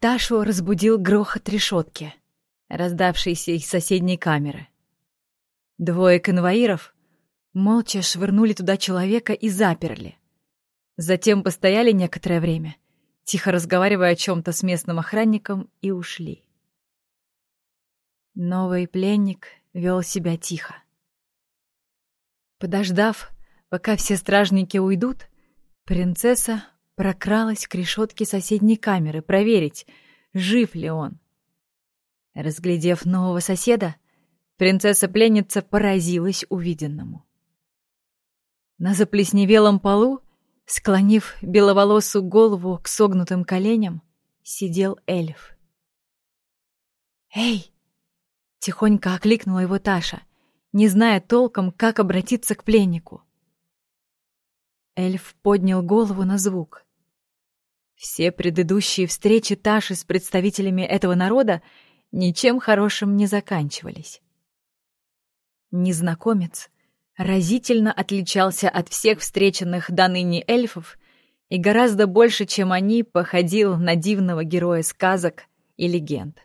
Ташу разбудил грохот решетки, раздавшийся из соседней камеры. Двое конвоиров молча швырнули туда человека и заперли. Затем постояли некоторое время, тихо разговаривая о чем-то с местным охранником, и ушли. Новый пленник вел себя тихо. Подождав, пока все стражники уйдут, принцесса прокралась к решетке соседней камеры проверить, жив ли он. Разглядев нового соседа, принцесса-пленница поразилась увиденному. На заплесневелом полу, склонив беловолосую голову к согнутым коленям, сидел эльф. «Эй!» — тихонько окликнула его Таша, не зная толком, как обратиться к пленнику. Эльф поднял голову на звук. Все предыдущие встречи Таши с представителями этого народа ничем хорошим не заканчивались. Незнакомец разительно отличался от всех встреченных до ныне эльфов и гораздо больше, чем они, походил на дивного героя сказок и легенд.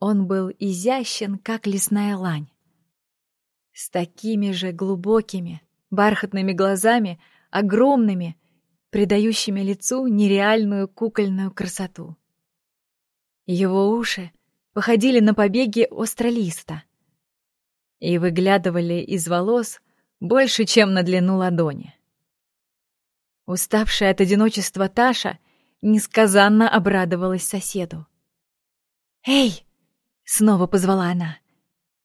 Он был изящен, как лесная лань. С такими же глубокими, бархатными глазами, огромными, придающими лицу нереальную кукольную красоту. Его уши походили на побеги остролиста и выглядывали из волос больше, чем на длину ладони. Уставшая от одиночества Таша несказанно обрадовалась соседу. «Эй!» — снова позвала она.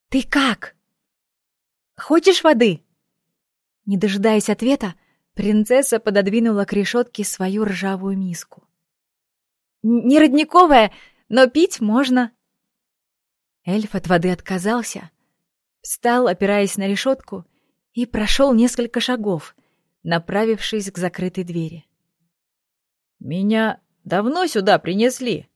«Ты как? Хочешь воды?» Не дожидаясь ответа, принцесса пододвинула к решетке свою ржавую миску. «Не родниковая, но пить можно». Эльф от воды отказался, встал, опираясь на решетку, и прошел несколько шагов, направившись к закрытой двери. «Меня давно сюда принесли?»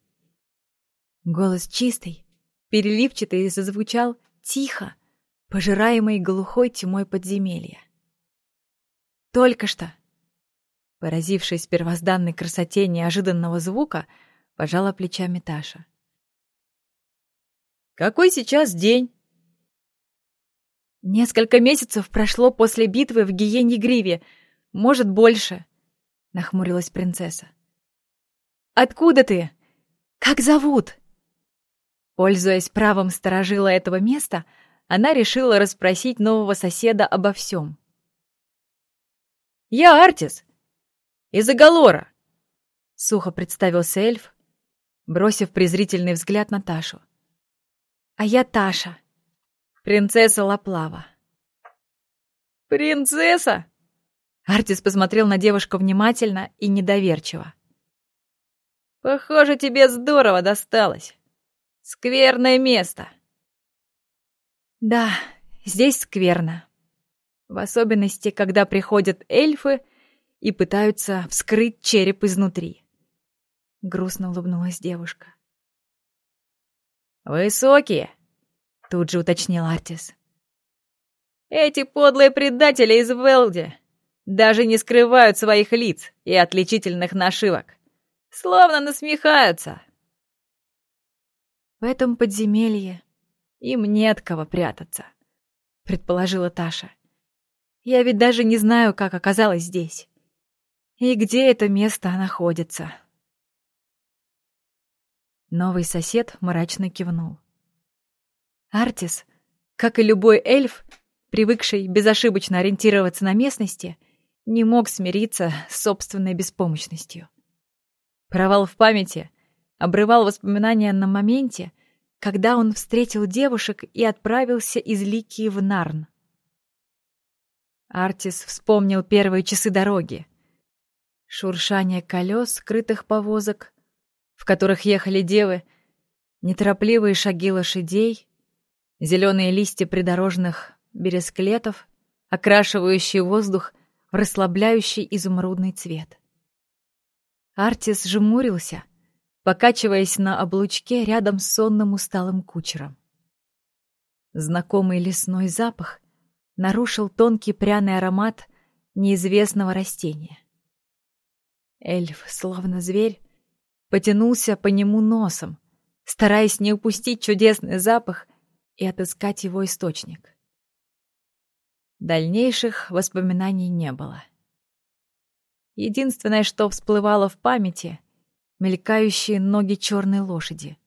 Голос чистый, переливчатый зазвучал тихо, пожираемый глухой тьмой подземелья. Только что. Поразившись первозданной красоте неожиданного звука, пожала плечами Таша. «Какой сейчас день?» «Несколько месяцев прошло после битвы в Гиене-Гриве, может, больше», — нахмурилась принцесса. «Откуда ты? Как зовут?» Пользуясь правом сторожила этого места, она решила расспросить нового соседа обо всем. Я Артис. Из Агалора. Сухо представился эльф, бросив презрительный взгляд на Ташу. А я Таша, принцесса Лаплава. Принцесса? Артис посмотрел на девушку внимательно и недоверчиво. Похоже, тебе здорово досталось. Скверное место. Да, здесь скверно. В особенности, когда приходят эльфы и пытаются вскрыть череп изнутри. Грустно улыбнулась девушка. «Высокие?» — тут же уточнил Артис. «Эти подлые предатели из Велди даже не скрывают своих лиц и отличительных нашивок. Словно насмехаются». «В этом подземелье им не от кого прятаться», — предположила Таша. Я ведь даже не знаю, как оказалась здесь. И где это место находится. Новый сосед мрачно кивнул. Артис, как и любой эльф, привыкший безошибочно ориентироваться на местности, не мог смириться с собственной беспомощностью. Провал в памяти обрывал воспоминания на моменте, когда он встретил девушек и отправился из Лики в Нарн. Артис вспомнил первые часы дороги. Шуршание колес, скрытых повозок, в которых ехали девы, неторопливые шаги лошадей, зеленые листья придорожных бересклетов, окрашивающие воздух в расслабляющий изумрудный цвет. Артис жмурился, покачиваясь на облучке рядом с сонным усталым кучером. Знакомый лесной запах нарушил тонкий пряный аромат неизвестного растения. Эльф, словно зверь, потянулся по нему носом, стараясь не упустить чудесный запах и отыскать его источник. Дальнейших воспоминаний не было. Единственное, что всплывало в памяти — мелькающие ноги черной лошади,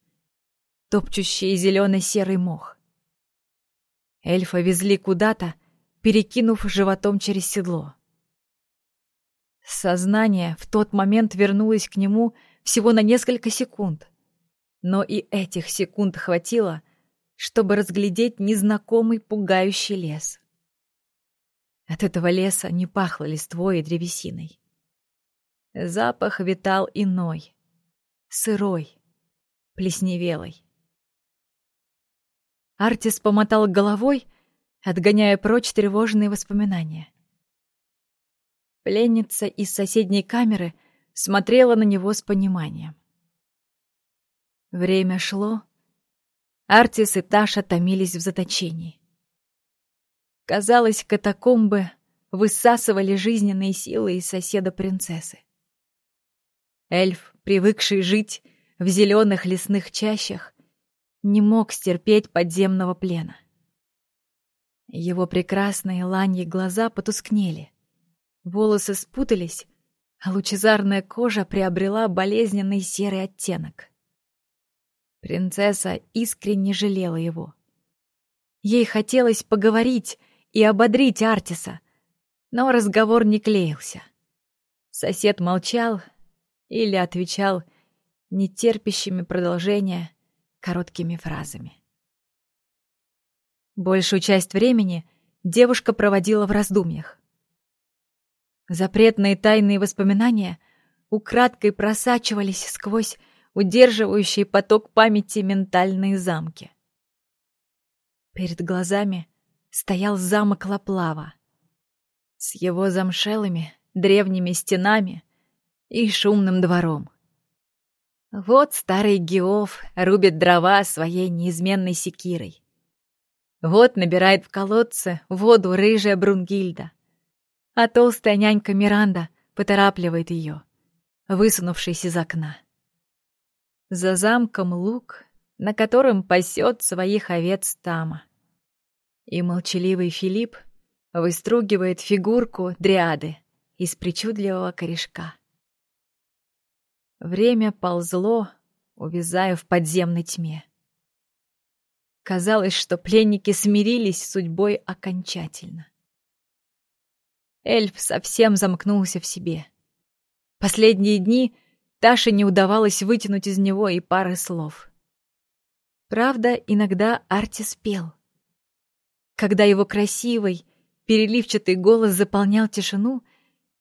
топчущие зеленый-серый мох. Эльфа везли куда-то, перекинув животом через седло. Сознание в тот момент вернулось к нему всего на несколько секунд. Но и этих секунд хватило, чтобы разглядеть незнакомый пугающий лес. От этого леса не пахло листвой и древесиной. Запах витал иной, сырой, плесневелый. Артис помотал головой, отгоняя прочь тревожные воспоминания. Пленница из соседней камеры смотрела на него с пониманием. Время шло. Артис и Таша томились в заточении. Казалось, катакомбы высасывали жизненные силы из соседа принцессы. Эльф, привыкший жить в зеленых лесных чащах, не мог стерпеть подземного плена. Его прекрасные ланьи глаза потускнели. Волосы спутались, а лучезарная кожа приобрела болезненный серый оттенок. Принцесса искренне жалела его. Ей хотелось поговорить и ободрить Артиса, но разговор не клеился. Сосед молчал или отвечал нетерпящими продолжения короткими фразами. Большую часть времени девушка проводила в раздумьях. Запретные тайные воспоминания украдкой просачивались сквозь удерживающий поток памяти ментальные замки. Перед глазами стоял замок Лаплава с его замшелыми древними стенами и шумным двором. Вот старый Геов рубит дрова своей неизменной секирой. Вот набирает в колодце воду рыжая Брунгильда. А толстая нянька Миранда поторапливает ее, высунувшись из окна. За замком луг, на котором пасет своих овец Тама. И молчаливый Филипп выстругивает фигурку дриады из причудливого корешка. Время ползло, увязая в подземной тьме. Казалось, что пленники смирились с судьбой окончательно. Эльф совсем замкнулся в себе. Последние дни Таше не удавалось вытянуть из него и пары слов. Правда, иногда Арти спел. Когда его красивый, переливчатый голос заполнял тишину —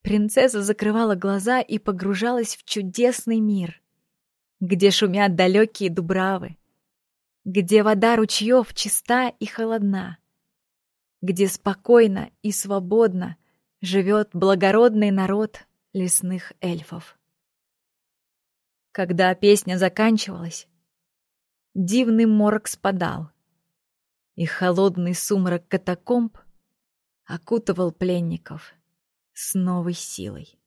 Принцесса закрывала глаза и погружалась в чудесный мир, где шумят далекие дубравы, где вода ручьев чиста и холодна, где спокойно и свободно живет благородный народ лесных эльфов. Когда песня заканчивалась, дивный морок спадал, и холодный сумрак катакомб окутывал пленников — с новой силой.